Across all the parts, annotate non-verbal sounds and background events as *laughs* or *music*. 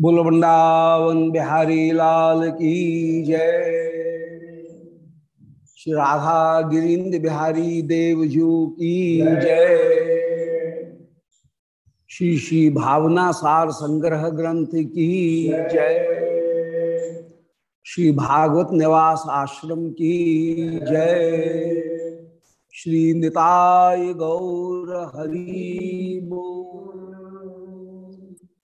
बोल, वृंदावन बिहारी लाल की जय। श्री राधा गिरिंद बिहारी देवजू की जय। श्री श्री भावना सार संग्रह ग्रंथ की जय। श्री भागवत निवास आश्रम की जय। श्री निताय गौर हरि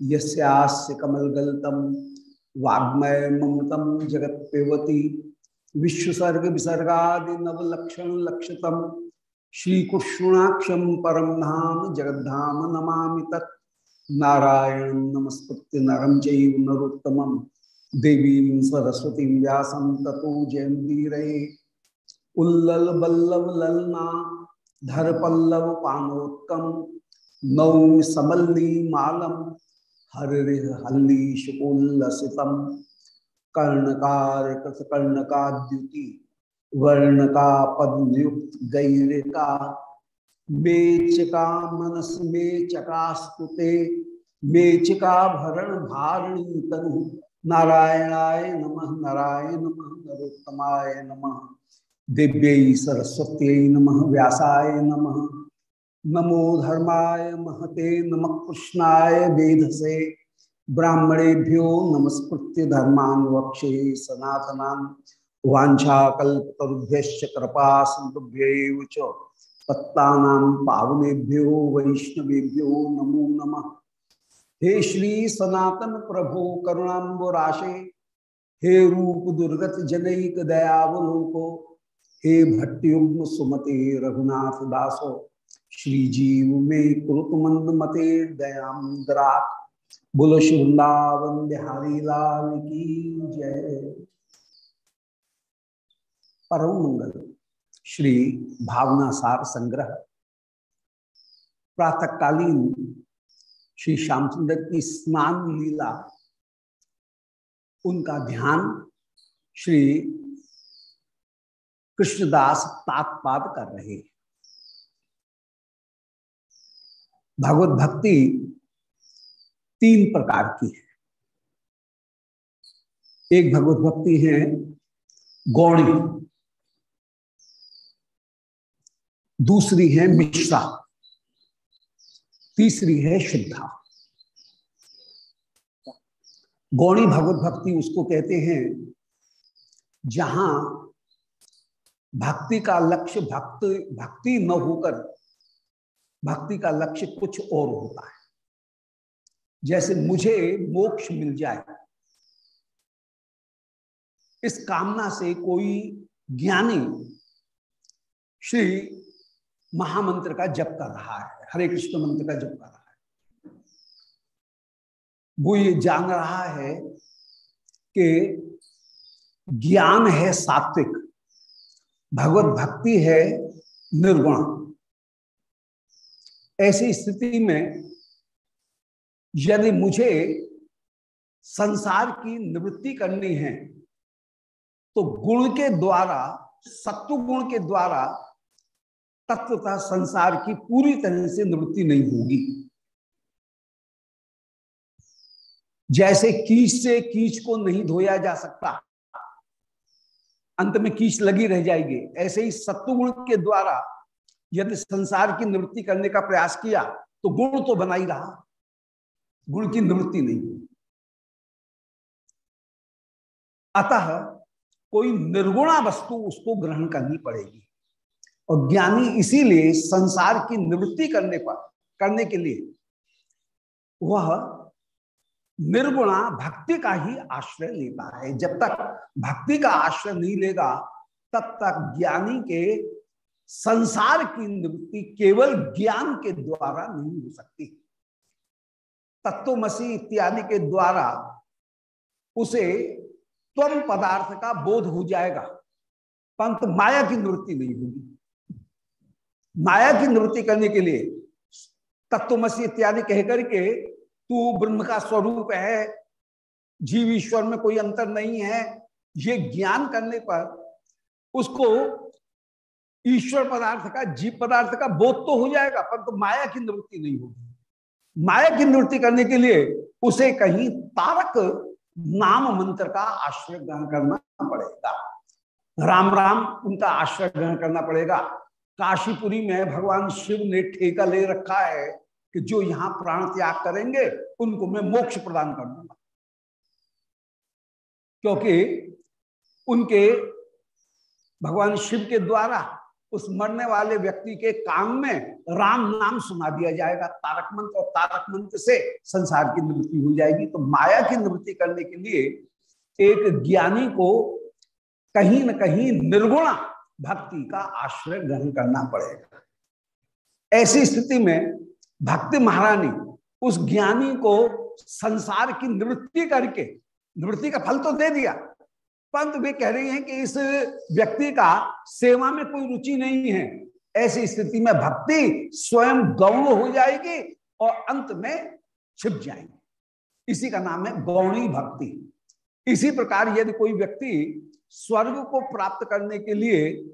यस्यास्य कमलगल्तम वाग्मय ममतम जगत पेवती विश्वसर्ग विसर्गादि नवलक्षण लक्षतम श्रीकृष्णाक्षम परम धाम जगद्धाम नमा तत्। नारायण नमस्कृत्य नरम चैव नरोत्तमं। देवीं सरस्वती व्यास ततो जयंतीरे उल्लल बल्लव ललना धर पल्लव पानोत्कम नौ समल्ली मालम हरि हल्ली शुकुल्लसितम कर्णकार कर्णका द्युति वर्ण का पदयुक्त गैरिका मेचका मनस मेचका स्तुते मेचका भरण भारणी तनु नारायणाय नमः नारायण नमः, नरोत्तमाय नमः। दिव्य सरस्वती नमः, व्यासाय नमः। नमो धर्माय महते नम कृष्णाय वेधसे। ब्राह्मणेभ्यो नमस्कृत्य धर्मान वक्षे सनातना वाछाकल्पतरुभ्य कृपा सिंधुभ्य पत्तानां पावनेभ्यो वैष्णवेभ्यो नमो नमः। हे श्री सनातन प्रभो करुणाबराशे हे रूप दुर्गत जनक दयावलोको, हे भट्टयुग्म सुमते रघुनाथ दासो श्रीजीव में कुरुत मंद मते दयाम दरात। बोलो वृंदावन बिहारी लाल की जय। परम मंगल। श्री भावना सार संग्रह। प्रातःकालीन श्री श्यामचंद्र की स्नान लीला। उनका ध्यान श्री कृष्णदास तात्पाद कर रहे भगवत भक्ति तीन प्रकार की है। एक भगवत भक्ति है गौणी, दूसरी है मिश्रा, तीसरी है शुद्धा। गौणी भगवत भक्ति उसको कहते हैं जहाँ भक्ति का लक्ष्य भक्त, भक्ति न होकर भक्ति का लक्ष्य कुछ और होता है। जैसे मुझे मोक्ष मिल जाए, इस कामना से कोई ज्ञानी श्री महामंत्र का जप कर रहा है, हरे कृष्ण मंत्र का जप कर रहा है। वो ये जान रहा है कि ज्ञान है सात्विक, भगवत भक्ति है निर्गुण। ऐसी स्थिति में यदि मुझे संसार की निवृत्ति करनी है तो गुण के द्वारा, सत्व गुण के द्वारा तत्वता संसार की पूरी तरह से निवृत्ति नहीं होगी। जैसे कीच से कीच को नहीं धोया जा सकता, अंत में कीच लगी रह जाएगी। ऐसे ही सत्वगुण के द्वारा यदि संसार की निवृत्ति करने का प्रयास किया तो गुण तो बना ही रहा। गुण की निवृत्ति नहीं हुई। अतः कोई निर्गुणा वस्तु उसको ग्रहण करनी पड़ेगी। और ज्ञानी इसीलिए संसार की निवृत्ति करने पर, करने के लिए वह निर्गुणा भक्ति का ही आश्रय लेता है। जब तक भक्ति का आश्रय नहीं लेगा, तब तक ज्ञानी के संसार की निवृत्ति केवल ज्ञान के द्वारा नहीं हो सकती। तत्वमसी इत्यादि के द्वारा उसे त्वम पदार्थ का बोध हो जाएगा। परंतु माया की निवृत्ति नहीं होगी। माया की निवृत्ति करने के लिए तत्वमसी इत्यादि कह करके तू ब्रह्म का स्वरूप है, जीव ईश्वर में कोई अंतर नहीं है, ये ज्ञान करने पर उसको ईश्वर पदार्थ का, जीव पदार्थ का बोध तो हो जाएगा पर तो माया की निवृत्ति नहीं होगी। माया की निवृत्ति करने के लिए उसे कहीं तारक नाम मंत्र का आश्रय ग्रहण करना पड़ेगा। राम राम, उनका आश्रय ग्रहण करना पड़ेगा। काशीपुरी में भगवान शिव ने ठेका ले रखा है कि जो यहाँ प्राण त्याग करेंगे, उनको मैं मोक्ष प्रदान कर दूँगा। क्योंकि उनके भगवान शिव के द्वारा उस मरने वाले व्यक्ति के काम में राम नाम सुना दिया जाएगा। तारक मंत्र और तारक मंत्र से संसार की निवृत्ति हो जाएगी। तो माया की निवृत्ति करने के लिए एक ज्ञानी को कहीं न कहीं निर्गुणा भक्ति का आश्रय ग्रहण करना पड़ेगा। ऐसी स्थिति में भक्ति महारानी उस ज्ञानी को संसार की निवृत्ति करके, निवृत्ति का फल तो दे दिया परंतु वे कह रही हैं कि इस व्यक्ति का सेवा में कोई रुचि नहीं है। ऐसी स्थिति में भक्ति स्वयं गौण हो जाएगी और अंत में छिप जाएँगे। इसी का नाम है गौणी भक्ति। इसी प्रकार यदि कोई व्यक्ति स्वर्ग को प्राप्त करने के लिए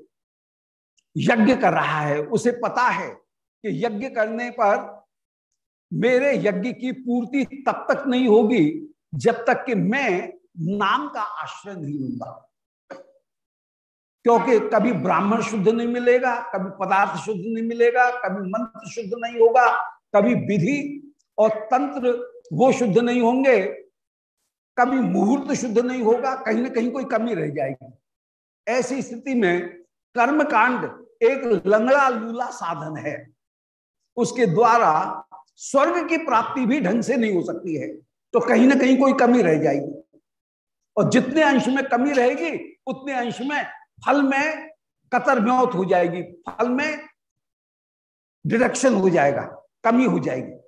यज्ञ कर रहा है, उसे पता है कि यज्ञ करने पर मेरे यज्ञ की पूर्ति तब तक नहीं होगी जब तक कि मैं नाम का आश्रय नहीं लूँगा क्योंकि कभी ब्राह्मण शुद्ध नहीं मिलेगा, कभी पदार्थ शुद्ध नहीं मिलेगा, कभी मंत्र शुद्ध नहीं होगा, कभी विधि और तंत्र वो शुद्ध नहीं होंगे, कभी मुहूर्त शुद्ध नहीं होगा, कहीं ना कहीं कोई कमी रह जाएगी। ऐसी स्थिति में कर्म कांड एक लंगड़ा लूला साधन है। उसके द्वारा स्वर्ग की प्राप्ति भी ढंग से नहीं हो सकती है तो कहीं ना कहीं कोई कमी रह जाएगी। और जितने अंश में कमी रहेगी, उतने अंश में फल में कतर म्योत हो जाएगी। फल में डिडक्शन हो जाएगा, कमी हो जाएगी।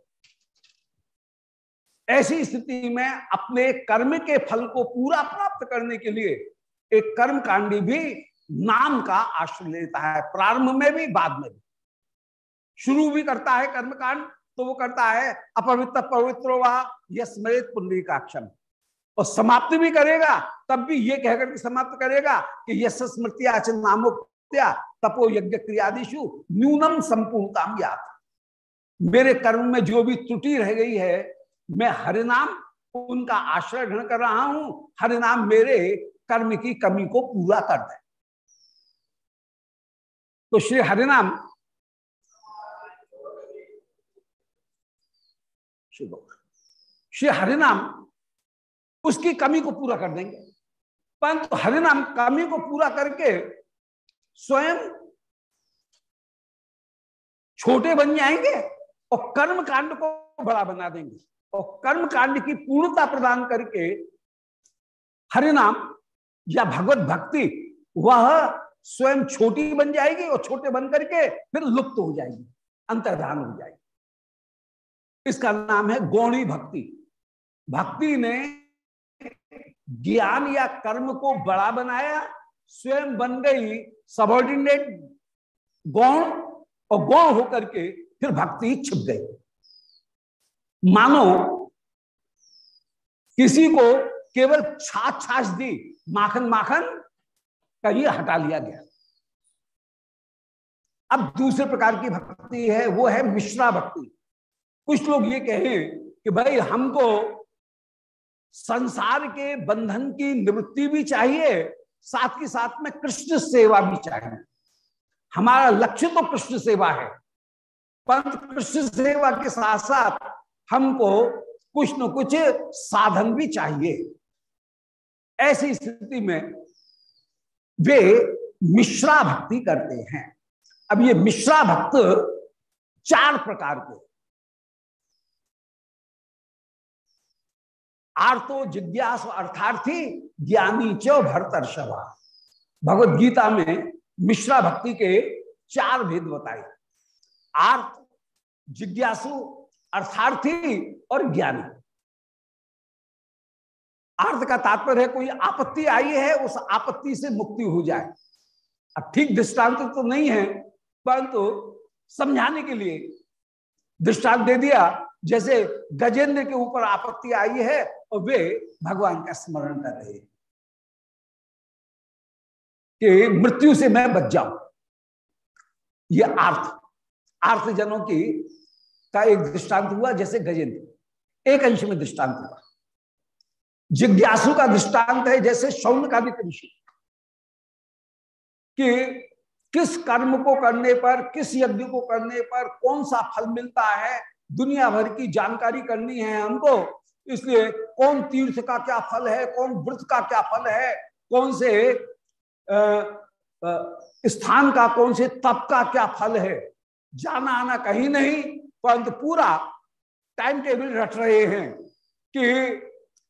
ऐसी स्थिति में अपने कर्म के फल को पूरा प्राप्त करने के लिए एक कर्म कांडी भी नाम का आश्रय लेता है। प्रारंभ में भी, बाद में भी। शुरू भी करता है कर्मकांड तो वो करता है अपवित्र पवित्रो वह यस्मृत पुंडरी का क्षण और समाप्ति भी करेगा, तब भी ये कहकर के समाप्त करेगा कि यश स्मृति आचन नामोक्त्या तपो यज्ञ क्रियादिशु न्यूनम संपूर्णताम याद मेरे कर्म में जो भी त्रुटि रह गई है, मैं हरिनाम उनका आश्रय ग्रहण कर रहा हूँ, हरिनाम मेरे कर्म की कमी को पूरा कर दे। तो श्री हरिनाम श्री हरिनाम उसकी कमी को पूरा कर देंगे। परंतु हरिनाम कमी को पूरा करके स्वयं छोटे बन जाएँगे और कर्म कांड को बड़ा बना देंगे। और कर्म कांड की पूर्णता प्रदान करके हरिनाम या भगवत भक्ति, वह स्वयं छोटी बन जाएगी और छोटे बन करके फिर लुप्त हो जाएगी, अंतर्धान हो जाएगी। इसका नाम है गौणी भक्ति। भक्ति ने ज्ञान या कर्म को बड़ा बनाया, स्वयं बन गई सबॉर्डिनेट गौण और गौण होकर के फिर भक्ति छिप गई। मानो किसी को केवल छाछ छाछ दी माखन माखन का ये हटा लिया गया। अब दूसरे प्रकार की भक्ति है, वो है मिश्रा भक्ति। कुछ लोग ये कहें कि भाई हमको संसार के बंधन की निवृत्ति भी चाहिए, साथ के साथ में कृष्ण सेवा भी चाहिए। हमारा लक्ष्य तो कृष्ण सेवा है, परंतु कृष्ण सेवा के साथ साथ हमको कुछ न कुछ साधन भी चाहिए। ऐसी स्थिति में वे मिश्रा भक्ति करते हैं। अब ये मिश्रा भक्त चार प्रकार के आर्तो जिज्ञास अर्थार्थी ज्ञानी च भरतर्षभा। भगवत गीता में मिश्रा भक्ति के चार भेद बताए। आर्थ जिज्ञासु, अर्थार्थी और ज्ञानी। अर्थ का तात्पर्य है, कोई आपत्ति आई है, उस आपत्ति से मुक्ति हो जाए। अब ठीक दृष्टांत तो नहीं है, परंतु समझाने के लिए दृष्टांत दे दिया जैसे गजेंद्र के ऊपर आपत्ति आई है और वे भगवान का स्मरण कर रहे कि मृत्यु से मैं बच जाऊँ। ये आर्थ आर्थ जनों की, का एक दृष्टांत हुआ जैसे गजेंद्र। एक अंश में दृष्टांत हुआ। जिज्ञासु का दृष्टांत है जैसे शौन का ऋषि कि किस कर्म को करने पर, किस यज्ञ को करने पर कौन सा फल मिलता है दुनिया भर की जानकारी करनी है हमको। इसलिए कौन तीर्थ का क्या फल है, कौन व्रत का क्या फल है, कौन से स्थान का, कौन से तप का क्या फल है, जाना आना कहीं नहीं, परंतु पूरा टाइम टेबल रट रहे हैं कि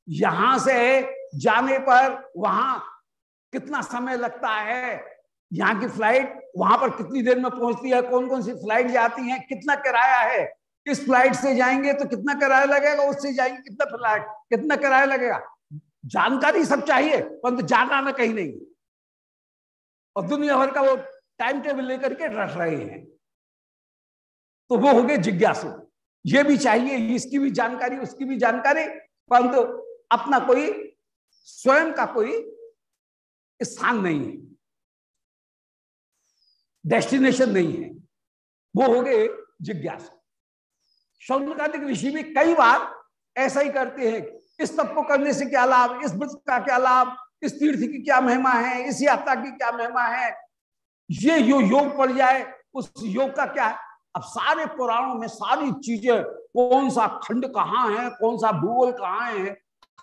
यहाँ से जाने पर वहाँ कितना समय लगता है, यहाँ की फ़्लाइट वहाँ पर कितनी देर में पहुँचती है कौन कौन सी फ़्लाइट जाती है, कितना किराया है इस फ़्लाइट से जाएँगे तो कितना किराया लगेगा, उससे जाएँगे कितना फ़्लाइट, कितना किराया लगेगा? जानकारी सब चाहिए, परंतु तो जाना आना कहीं नहीं। और दुनिया भर का वो टाइम टेबल लेकर के रख रहे हैं। तो वो हो गए जिज्ञासु। ये भी चाहिए, इसकी भी जानकारी, उसकी भी जानकारी, परंतु तो अपना कोई, स्वयं का कोई स्थान नहीं है। डेस्टिनेशन नहीं है। वो हो गए जिज्ञासु। शौनकादिक ऋषि भी कई बार ऐसा ही करते हैं इस तप को करने से क्या लाभ, इस व्रत का क्या लाभ, इस तीर्थ की क्या महिमा है, इस यात्रा की क्या महिमा है? ये यो योग पड़ जाए, उस योग का क्या है? अब सारे पुराणों में सारी चीज़ें, कौन सा खंड कहाँ है, कौन सा भूगोल कहाँ है,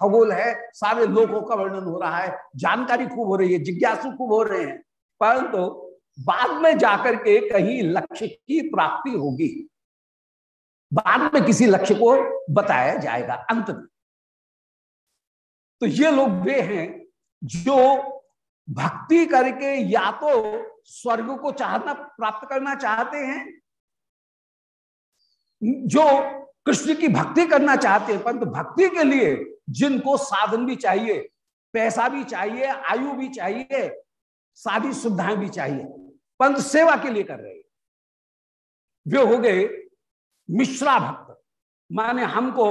खगोल है, सारे लोगों का वर्णन हो रहा है, जानकारी खूब हो रही है, जिज्ञासु खूब हो रहे हैं। परंतु बाद में जाकर के कहीं लक्ष्य की प्राप्ति होगी। बाद में किसी लक्ष्य को बताया जाएगा अंत में। तो ये लोग वे हैं जो भक्ति करके या तो स्वर्ग को चाहना, प्राप्त करना चाहते हैं, जो कृष्ण की भक्ति करना चाहते हैं, परंतु भक्ति के लिए जिनको साधन भी चाहिए, पैसा भी चाहिए, आयु भी चाहिए, सारी सुविधाएँ भी चाहिए, परंतु सेवा के लिए कर रहे वे हो गए मिश्रा भक्त। माने हमको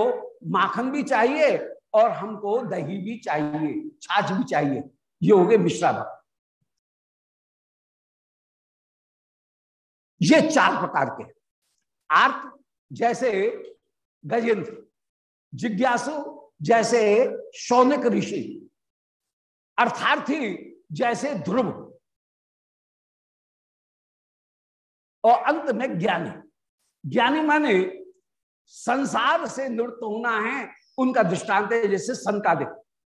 माखन भी चाहिए और हमको दही भी चाहिए, छाछ भी चाहिए। ये हो गए मिश्रा भक्त। ये चार प्रकार के आर्थ जैसे गजेंद्र जिज्ञासु जैसे शौनिक ऋषि, अर्थार्थी जैसे ध्रुव, और अंत में ज्ञानी। ज्ञानी माने संसार से निवृत्त होना है, उनका दृष्टांत है जैसे संकादिक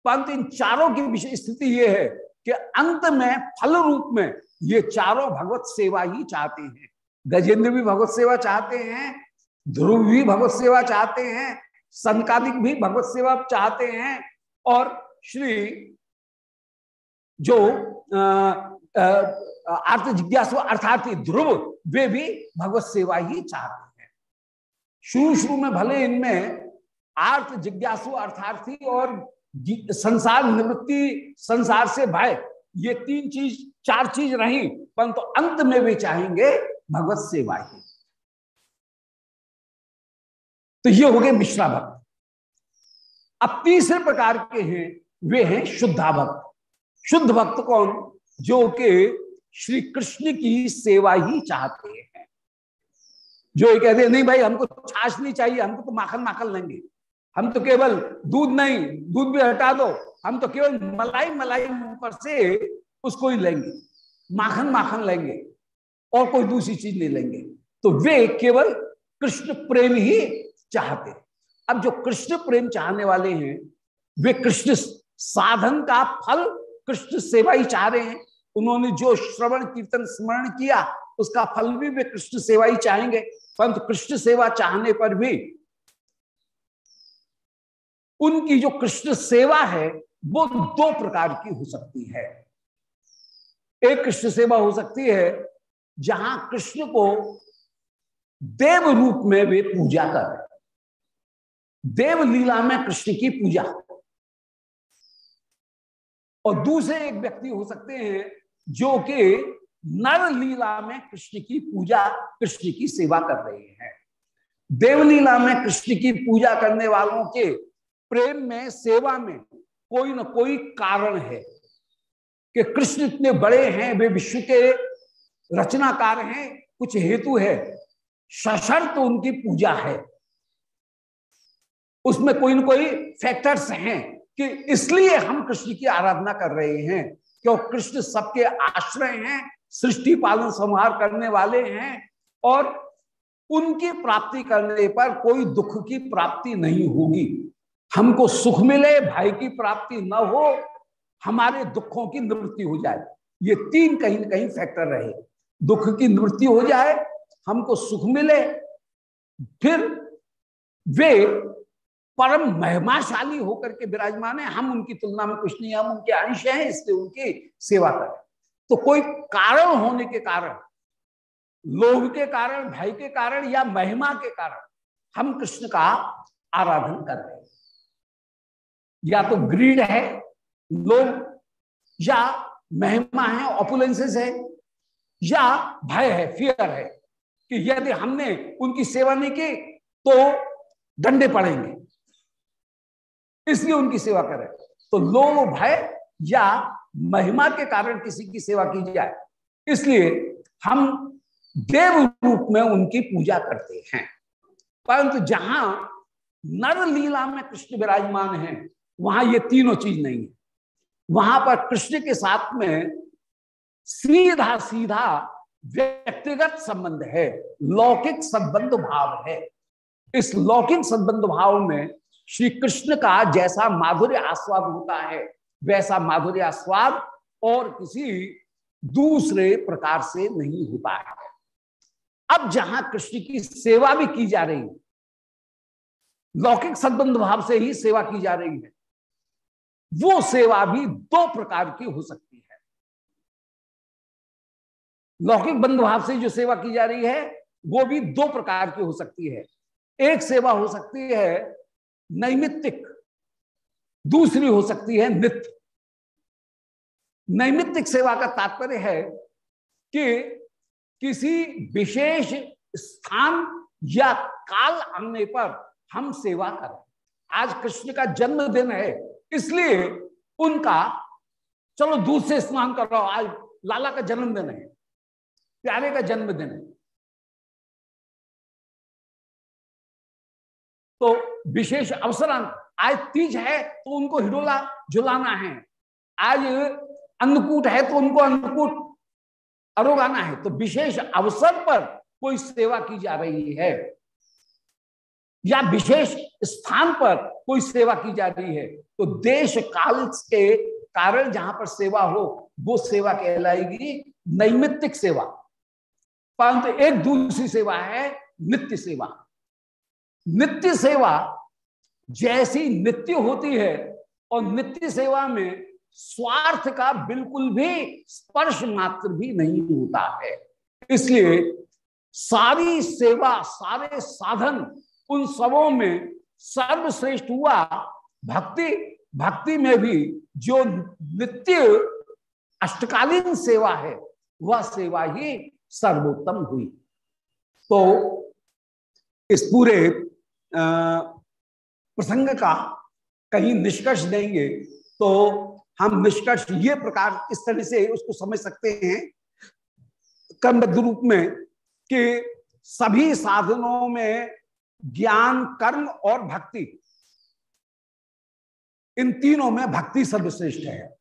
परंतु इन चारों की विशेष स्थिति यह है कि अंत में, फल रूप में ये चारों भगवत सेवा ही चाहते हैं। गजेंद्र भी भगवत सेवा चाहते हैं, ध्रुव भी भगवत सेवा चाहते हैं, संकादिक भी भगवत सेवा चाहते हैं और श्री जो अर्थ जिज्ञासु अर्थात ध्रुव वे भी भगवत सेवा ही चाहते हैं। शुरू शुरू में भले इनमें आर्थ जिज्ञासु, अर्थार्थी और संसार निवृत्ति, संसार से भय, ये तीन चीज़, चार चीज़ रही, परंतु तो अंत में वे चाहेंगे भगवत सेवा ही। तो ये हो गए मिश्रा भक्त। अब तीसरे प्रकार के हैं, वे हैं शुद्धा भक्त। शुद्ध भक्त कौन? जो कि श्री कृष्ण की सेवा ही चाहते हैं। जो ये कहते हैं, नहीं भाई, हमको छाछ नहीं चाहिए, हमको तो माखन माखन लेंगे। हम तो केवल दूध नहीं, दूध भी हटा दो, हम तो केवल मलाई मलाई ऊपर से उसको ही लेंगे, माखन माखन लेंगे और कोई दूसरी चीज़ नहीं लेंगे। तो वे केवल कृष्ण प्रेम ही चाहते अब जो कृष्ण प्रेम चाहने वाले हैं, वे कृष्ण साधन का फल, कृष्ण सेवा ही चाह रहे हैं। उन्होंने जो श्रवण कीर्तन स्मरण किया, उसका फल भी वे कृष्ण सेवा ही चाहेंगे। परंतु कृष्ण सेवा चाहने पर भी उनकी जो कृष्ण सेवा है, वो दो प्रकार की हो सकती है। एक कृष्ण सेवा हो सकती है, जहाँ कृष्ण को देव रूप में वे पूजा कर देव लीला में कृष्ण की पूजा। और दूसरे एक व्यक्ति हो सकते हैं जो कि नर लीला में कृष्ण की पूजा, कृष्ण की सेवा कर रहे हैं। देवलीला में कृष्ण की पूजा करने वालों के प्रेम में, सेवा में कोई ना कोई कारण है कि कृष्ण इतने बड़े हैं, वे विश्व के रचनाकार हैं, कुछ हेतु है। सशर्त तो उनकी पूजा है। उसमें कोई ना कोई फैक्टर्स हैं कि इसलिए हम कृष्ण की आराधना कर रहे हैं। क्यों? कृष्ण सबके आश्रय हैं, सृष्टि पालन संहार करने वाले हैं और उनकी प्राप्ति करने पर कोई दुख की प्राप्ति नहीं होगी। हमको सुख मिले भाई की प्राप्ति न हो, हमारे दुखों की निवृत्ति हो जाए। ये तीन कहीं ना कहीं फैक्टर रहे। दुख की निवृत्ति हो जाए, हमको सुख मिले, फिर वे परम महिमाशाली होकर के विराजमान है। हम उनकी तुलना में कुछ नहीं, हम उनके अंश हैं, इसलिए उनकी सेवा करें तो कोई कारण होने के कारण, लोभ के कारण, भय के कारण या महिमा के कारण हम कृष्ण का आराधन कर रहे हैं। या तो ग्रीड है, लोभ, या महिमा है, ऑपुलेंसेस है, या भय है फियर है कि यदि हमने उनकी सेवा नहीं की तो डंडे पड़ेंगे। इसलिए उनकी सेवा करें। तो लोभ भय या महिमा के कारण किसी की सेवा की जाए, इसलिए हम देव रूप में उनकी पूजा करते हैं। परंतु जहाँ नर लीला में कृष्ण विराजमान है, वहाँ ये तीनों चीज़ नहीं है। वहाँ पर कृष्ण के साथ में सीधा सीधा व्यक्तिगत संबंध है, लौकिक संबंध भाव है। इस लौकिक संबंध भाव में श्री कृष्ण का जैसा माधुर्य आस्वाद होता है, वैसा माधुर्य आस्वाद और किसी दूसरे प्रकार से नहीं होता है। अब जहाँ कृष्ण की सेवा भी की जा रही है, लौकिक संबंध भाव से ही सेवा की जा रही है, वो सेवा भी दो प्रकार की हो सकती है। लौकिक बंध भाव से जो सेवा की जा रही है, वो भी दो प्रकार की हो सकती है। एक सेवा हो सकती है नैमित्तिक। दूसरी हो सकती है नित्य। नैमित्तिक सेवा का तात्पर्य है कि किसी विशेष स्थान या काल आने पर हम सेवा करें। आज कृष्ण का जन्मदिन है, इसलिए उनका, चलो दूध से स्नान कर रहा हो, आज लाला का जन्मदिन है, प्यारे का जन्मदिन है। तो विशेष अवसर आज तीज है तो उनको हिडोला झुलाना है। आज अन्नकूट है तो उनको अन्नकूट अरोगाना है। तो विशेष अवसर पर कोई सेवा की जा रही है या विशेष स्थान पर कोई सेवा की जा रही है तो देश काल के कारण जहाँ पर सेवा हो, वो सेवा कहलाएगी नैमित्तिक सेवा। परंतु एक दूसरी सेवा है नित्य सेवा। नित्य सेवा जैसी नित्य होती है और नित्य सेवा में स्वार्थ का बिल्कुल भी स्पर्श मात्र भी नहीं होता है। इसलिए सारी सेवा, सारे साधन उन सबों में सर्वश्रेष्ठ हुआ। भक्ति भक्ति में भी जो नित्य अष्टकालीन सेवा है, वह सेवा ही सर्वोत्तम हुई। तो इस पूरे प्रसंग का कहीं निष्कर्ष देंगे तो हम निष्कर्ष ये प्रकार इस तरह से उसको समझ सकते हैं कर्मबद्ध रूप में कि सभी साधनों में ज्ञान, कर्म और भक्ति, इन तीनों में भक्ति सर्वश्रेष्ठ है।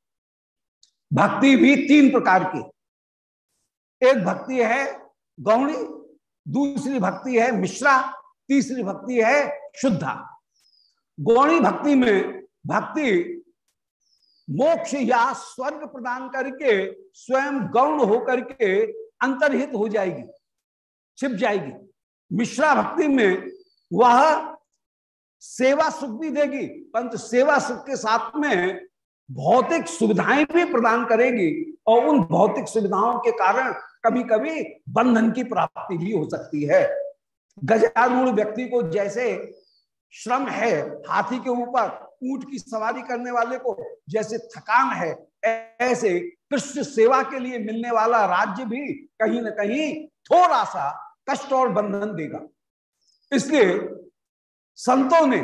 भक्ति भी तीन प्रकार की। एक भक्ति है गौणी, दूसरी भक्ति है मिश्रा तीसरी भक्ति है शुद्धा। गौणी भक्ति में भक्ति मोक्ष या स्वर्ग प्रदान करके, स्वयं गौण होकर के अंतर्हित हो जाएगी, छिप जाएगी। मिश्रा भक्ति में वह सेवा सुख भी देगी, परंतु सेवा सुख के साथ में भौतिक सुविधाएँ भी प्रदान करेगी और उन भौतिक सुविधाओं के कारण कभी कभी बंधन की प्राप्ति भी हो सकती है। गजारूढ़ व्यक्ति को जैसे श्रम है, हाथी के ऊपर ऊँट की सवारी करने वाले को जैसे थकान है, ऐसे कृष्ण सेवा के लिए मिलने वाला राज्य भी कहीं ना कहीं थोड़ा सा कष्ट और बंधन देगा। इसलिए संतों ने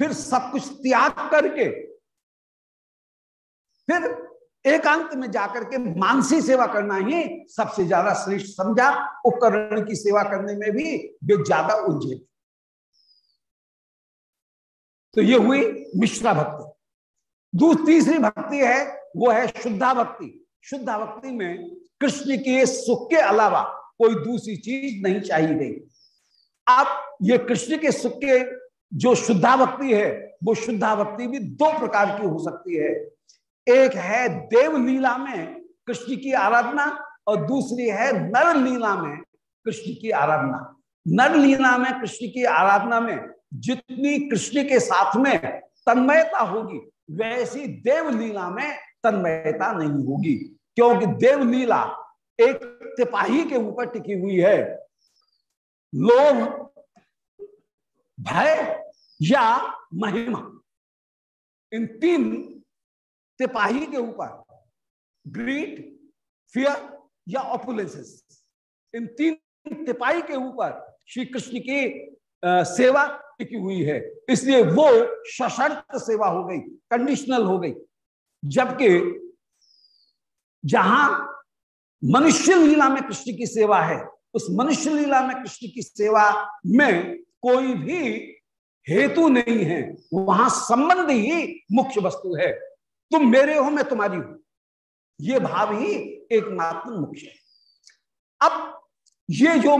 फिर सब कुछ त्याग करके फिर एकांत में जाकर के मानसी सेवा करना ही सबसे ज़्यादा श्रेष्ठ समझा। उपकरण की सेवा करने में भी वे ज़्यादा उलझे। तो ये हुई मिश्रा भक्ति। दूसरी तीसरी भक्ति है, वो है शुद्धा भक्ति। शुद्धा भक्ति में कृष्ण के सुख के अलावा कोई दूसरी चीज़ नहीं चाहिए गई। अब ये कृष्ण के सुख के जो शुद्धा भक्ति है, वो शुद्धा भक्ति भी दो प्रकार की हो सकती है। एक है देव लीला में कृष्ण की आराधना और दूसरी है नर लीला में कृष्ण की आराधना। नर लीला में कृष्ण की आराधना में जितनी कृष्ण के साथ में तन्मयता होगी, वैसी देव लीला में तन्मयता नहीं होगी, क्योंकि देव लीला एक तिपाही के ऊपर टिकी हुई है। लोभ, भय या महिमा, इन तीन तिपाही के ऊपर ग्रीड फियर या ऑपुलेंसेस इन तीन तिपाही के ऊपर श्री कृष्ण की सेवा टिकी हुई है। इसलिए वो सशर्त सेवा हो गई कंडीशनल हो गई। जबकि जहाँ मनुष्य लीला में कृष्ण की सेवा है, उस मनुष्य लीला में कृष्ण की सेवा में कोई भी हेतु नहीं है। वहाँ संबंध ही मुख्य वस्तु है। तुम मेरे हो, मैं तुम्हारी हूँ। ये भाव ही एकमात्र मुख्य है। अब ये जो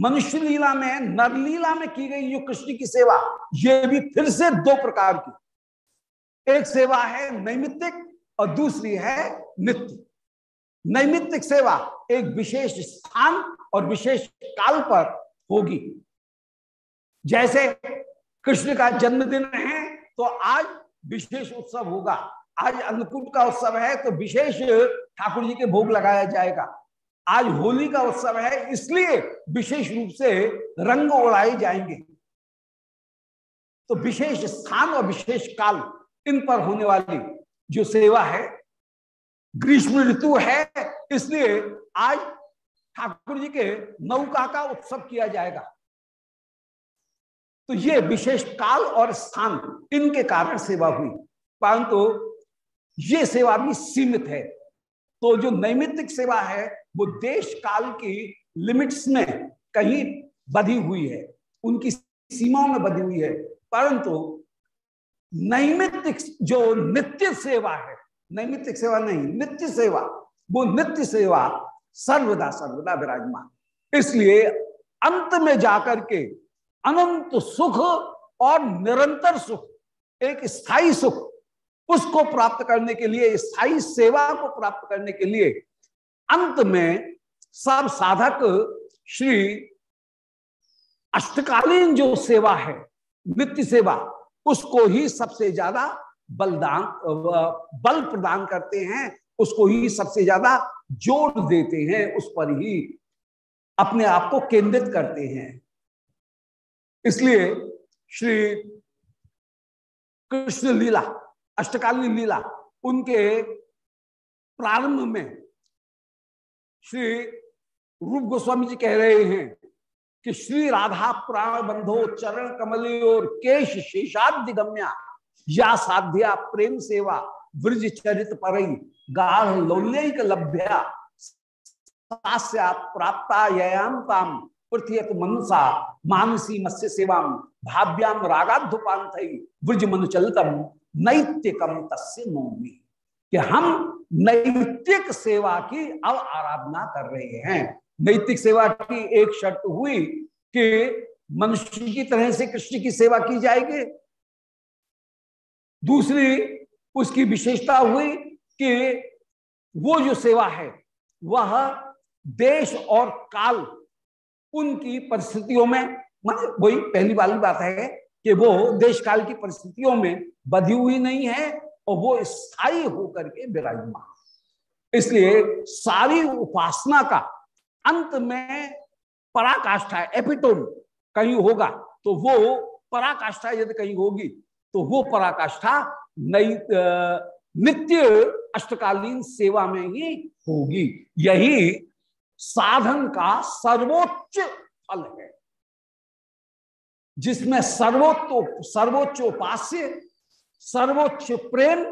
मनुष्य लीला में नरलीला में की गई जो कृष्ण की सेवा, ये भी फिर से दो प्रकार की। एक सेवा है नैमित्तिक और दूसरी है नित्य। नैमित्तिक सेवा एक विशेष स्थान और विशेष काल पर होगी। जैसे कृष्ण का जन्मदिन है तो आज विशेष उत्सव होगा। आज अन्नकूट का उत्सव है तो विशेष ठाकुर जी के भोग लगाया जाएगा। आज होली का उत्सव है, इसलिए विशेष रूप से रंग उड़ाए जाएँगे। तो विशेष स्थान और विशेष काल इन पर होने वाली जो सेवा है, ग्रीष्म ऋतु है, इसलिए आज ठाकुर जी के नौका का उत्सव किया जाएगा। तो ये विशेष काल और स्थान इनके कारण सेवा हुई। परंतु ये सेवा भी सीमित है। तो जो नैमित्तिक सेवा है, वो देश काल की लिमिट्स में कहीं बधी हुई है। उनकी सीमाओं में बधी हुई है। परंतु नैमित्तिक जो नित्य सेवा है, नैमित्तिक सेवा नहीं, नित्य सेवा, वो नित्य सेवा सर्वदा सर्वदा विराजमान। इसलिए अंत में जाकर के अनंत सुख और निरंतर सुख, एक स्थायी सुख उसको प्राप्त करने के लिए, स्थायी सेवा को प्राप्त करने के लिए अंत में सब साधक श्री अष्टकालीन जो सेवा है, नित्य सेवा, उसको ही सबसे ज़्यादा बलदान, बल प्रदान करते हैं, उसको ही सबसे ज़्यादा जोड़ देते हैं, उस पर ही अपने आप को केंद्रित करते हैं। इसलिए श्री कृष्ण लीला अष्टकालीन लीला, उनके प्रारंभ में श्री रूप गोस्वामी जी कह रहे हैं कि श्री राधा प्राण बंधो चरण कमल और केश शेषाद्य गम्या या साध्या प्रेम सेवा ब्रज चरित पर लभ्या प्राप्तायाम ताम पृथ्वीत मनसा मानसी मत्स्य सेवा भाव्याम रागाधुपांत ब्रज मनु चलतम। नैत्यकम तस्य नौमी। कि हम नैतिक सेवा की अब आराधना कर रहे हैं। नैतिक सेवा की एक शर्त हुई कि मनुष्य की तरह से कृष्ण की सेवा की जाएगी। दूसरी, उसकी विशेषता हुई कि वो जो सेवा है, वह देश और काल उनकी परिस्थितियों में मतलब वही पहली वाली बात है कि वो देश काल की परिस्थितियों में बधी हुई नहीं है और वो स्थायी होकर के विराजमान इसलिए सारी उपासना का अंत में पराकाष्ठा एपिटोम कहीं होगा तो वो पराकाष्ठा यदि कहीं होगी तो वो पराकाष्ठा नई नित्य अष्टकालीन सेवा में ही होगी। यही साधन का सर्वोच्च फल है। जिसमें सर्वोच्च उपास्य, सर्वोच्च प्रेम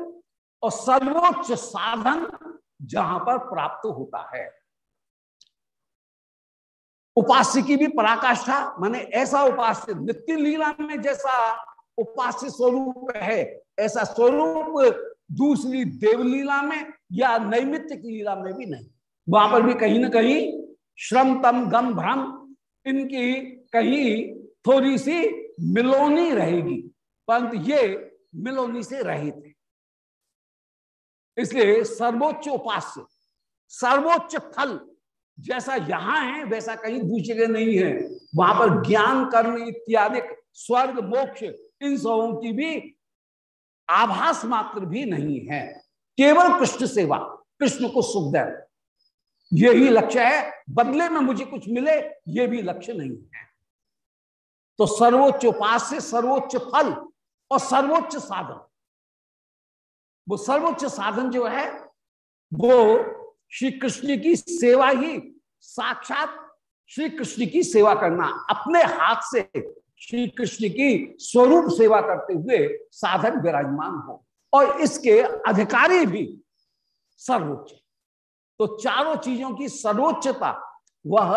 और सर्वोच्च साधन जहाँ पर प्राप्त होता है। उपास्य की भी पराकाष्ठा, माने ऐसा उपास्य, नित्य लीला में जैसा उपास्य स्वरूप है, ऐसा स्वरूप दूसरी देवलीला में या नैमित्तिक लीला में भी नहीं। वहाँ पर भी कहीं ना कहीं श्रम, तम, गम, भ्रम, इनकी कहीं थोड़ी सी मिलोनी रहेगी। परंतु ये मिलोनी से रहित है। इसलिए सर्वोच्च उपास्य, सर्वोच्च फल जैसा यहाँ है, वैसा कहीं दूसरी नहीं है। वहाँ पर ज्ञान कर्म इत्यादि, स्वर्ग, मोक्ष, इन सबों की भी आभास मात्र भी नहीं है। केवल कृष्ण सेवा, कृष्ण को सुख दे। यही लक्ष्य है। बदले में मुझे कुछ मिले, ये भी लक्ष्य नहीं है। तो सर्वोच्च उपास्य सर्वोच्च फल और सर्वोच्च साधन। वो सर्वोच्च साधन जो है, वो श्री कृष्ण की सेवा ही, साक्षात श्री कृष्ण की सेवा करना, अपने हाथ से श्री कृष्ण की स्वरूप सेवा करते हुए साधन विराजमान हो। और इसके अधिकारी भी सर्वोच्च। तो चारों चीज़ों की सर्वोच्चता, वह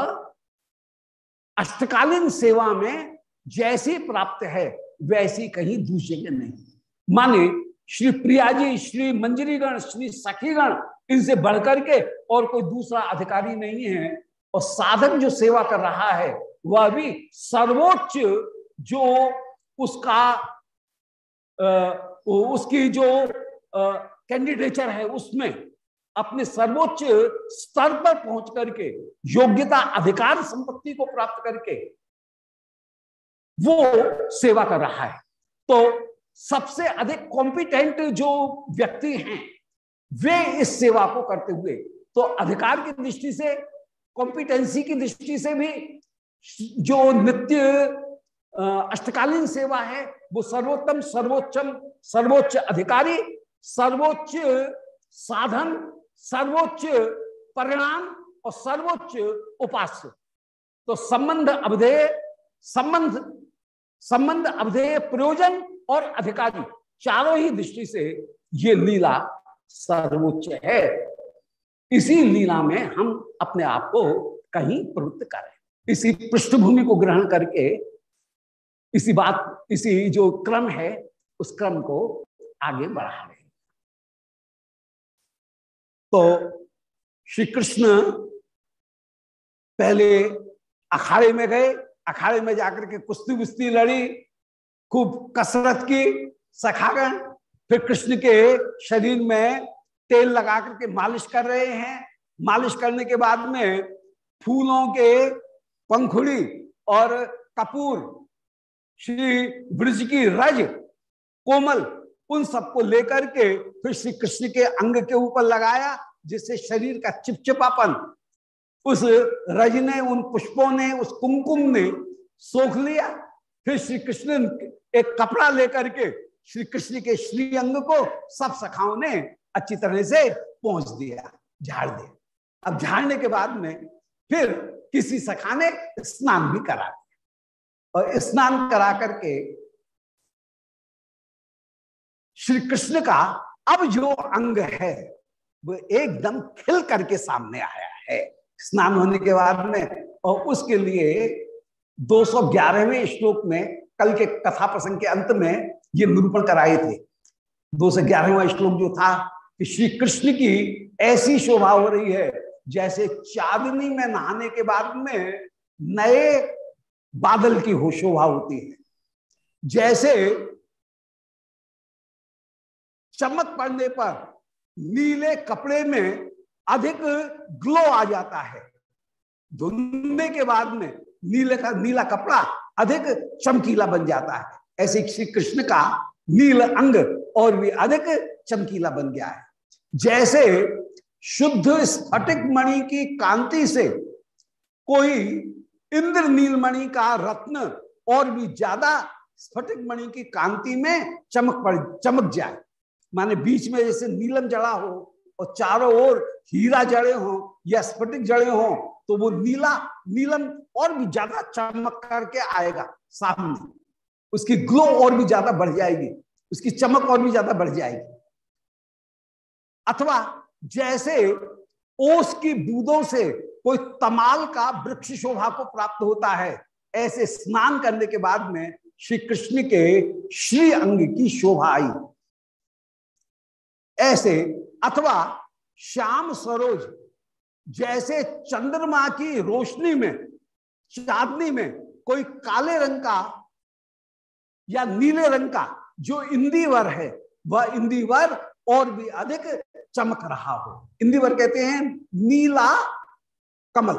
अष्टकालीन सेवा में जैसी प्राप्त है वैसी कहीं दूसरे के नहीं। माने श्री प्रिया जी श्री मंजरीगण श्री सखीगण इनसे बढ़कर के और कोई दूसरा अधिकारी नहीं है। और साधक जो सेवा कर रहा है वह भी सर्वोच्च जो उसका आ, उसकी जो कैंडिडेचर है उसमें अपने सर्वोच्च स्तर पर पहुँच करके योग्यता अधिकार संपत्ति को प्राप्त करके वो सेवा कर रहा है। तो सबसे अधिक कॉम्पिटेंट जो व्यक्ति हैं, वे इस सेवा को करते हुए तो अधिकार की दृष्टि से कॉम्पिटेंसी की दृष्टि से भी जो नित्य अष्टकालीन सेवा है, वो सर्वोत्तम, सर्वोच्चम, सर्वोच्च अधिकारी, सर्वोच्च साधन, सर्वोच्च परिणाम और सर्वोच्च उपास्य। तो संबंध अवधेय, संबंध संबंध अवधेय प्रयोजन और अधिकारी, चारों ही दृष्टि से ये लीला सर्वोच्च है। इसी लीला में हम अपने आप को कहीं प्रवृत्त करें इसी पृष्ठभूमि को ग्रहण करके इसी बात, इसी जो क्रम है, उस क्रम को आगे बढ़ा रहे तो श्री कृष्ण पहले अखाड़े में गए अखाड़े में जाकर के कुश्ती वुस्ती लड़ी, खूब कसरत की सखागण फिर कृष्ण के शरीर में तेल लगा करके मालिश कर रहे हैं। मालिश करने के बाद में फूलों के पंखुड़ी और कपूर, श्री ब्रज की रज, कोमल, उन सबको लेकर के फिर श्री कृष्ण के अंग के ऊपर लगाया, जिससे शरीर का चिपचिपापन उस रज ने, उन पुष्पों ने, उस कुमकुम ने सोख लिया। फिर श्री कृष्ण एक कपड़ा लेकर के श्री कृष्ण के श्री अंग को सब सखाओं ने अच्छी तरह से पहुँच दिया, झाड़ दिया। अब झाड़ने के बाद में फिर किसी सखा ने स्नान भी करा दिया। और स्नान करा करके श्री कृष्ण का अब जो अंग है, वो एकदम खिल करके सामने आया है। स्नान होने के बाद में और उसके लिए 211वें श्लोक में कल के कथा प्रसंग के अंत में ये निरूपण कराए थे। 211वां श्लोक जो था कि श्री कृष्ण की ऐसी शोभा हो रही है जैसे चांदनी में नहाने के बाद में नए बादल की हो शोभा होती है। जैसे चमक पड़ने पर नीले कपड़े में अधिक ग्लो आ जाता है। धुलने के बाद में नीले का, नीला कपड़ा अधिक चमकीला बन जाता है। ऐसे श्री कृष्ण का नील अंग और भी अधिक चमकीला बन गया है। जैसे शुद्ध स्फटिक मणि की कांति से कोई इंद्र नीलमणि का रत्न और भी ज़्यादा स्फटिक मणि की कांति में चमक पड़, चमक जाए। माने बीच में जैसे नीलम जड़ा हो और चारों ओर हीरा जड़े हो या स्फटिक जड़े हो तो वो नीला, नीलम और भी ज़्यादा चमक करके आएगा सामने। उसकी ग्लो और भी ज़्यादा बढ़ जाएगी, उसकी चमक और भी ज़्यादा बढ़ जाएगी। अथवा जैसे ओस की बूंदों से कोई तमाल का वृक्ष शोभा को प्राप्त होता है, ऐसे स्नान करने के बाद में श्री कृष्ण के श्री अंग की शोभा आई। ऐसे अथवा श्याम सरोज जैसे चंद्रमा की रोशनी में, चांदनी में कोई काले रंग का या नीले रंग का जो इंदीवर है, वह इंदीवर और भी अधिक चमक रहा हो। इंदीवर कहते हैं नीला कमल।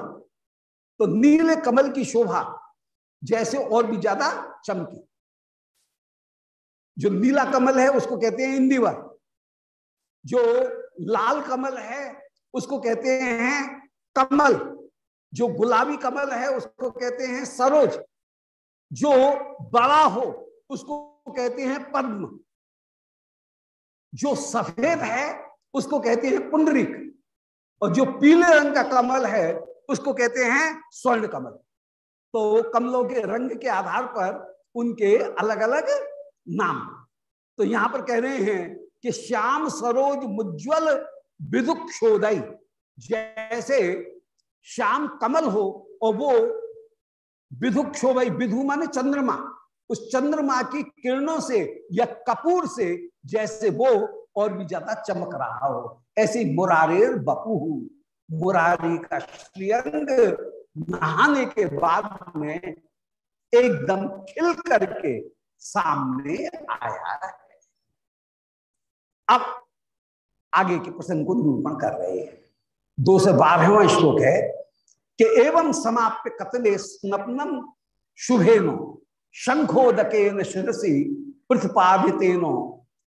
तो नीले कमल की शोभा जैसे और भी ज़्यादा चमकी। जो नीला कमल है, उसको कहते हैं इंदीवर जो लाल कमल है, उसको कहते हैं कमल। जो गुलाबी कमल है, उसको कहते हैं सरोज। जो बड़ा हो, उसको कहते हैं पद्म। जो सफ़ेद है, उसको कहते हैं पुंडरिक। और जो पीले रंग का कमल है, उसको कहते हैं स्वर्ण कमल। तो कमलों के रंग के आधार पर उनके अलग अलग नाम। तो यहाँ पर कह रहे हैं कि श्याम सरोज मुज्ज्वल विदुक्षोदय, जैसे श्याम कमल हो और वो विधुक्षोभई विधु माने चंद्रमा, उस चंद्रमा की किरणों से या कपूर से जैसे वो और भी ज़्यादा चमक रहा हो। ऐसी मुरारेर बपू मुरारी का श्रीअंग नहाने के बाद में एकदम खिल करके सामने आया है। अब आगे के प्रसंग को निरूपण कर रहे हैं। दो से बारहवा श्लोक है कि एवं समाप्य कतले स्नपनम शुभेनो, शंखोदकेन शिरसी प्रतिपादितेनो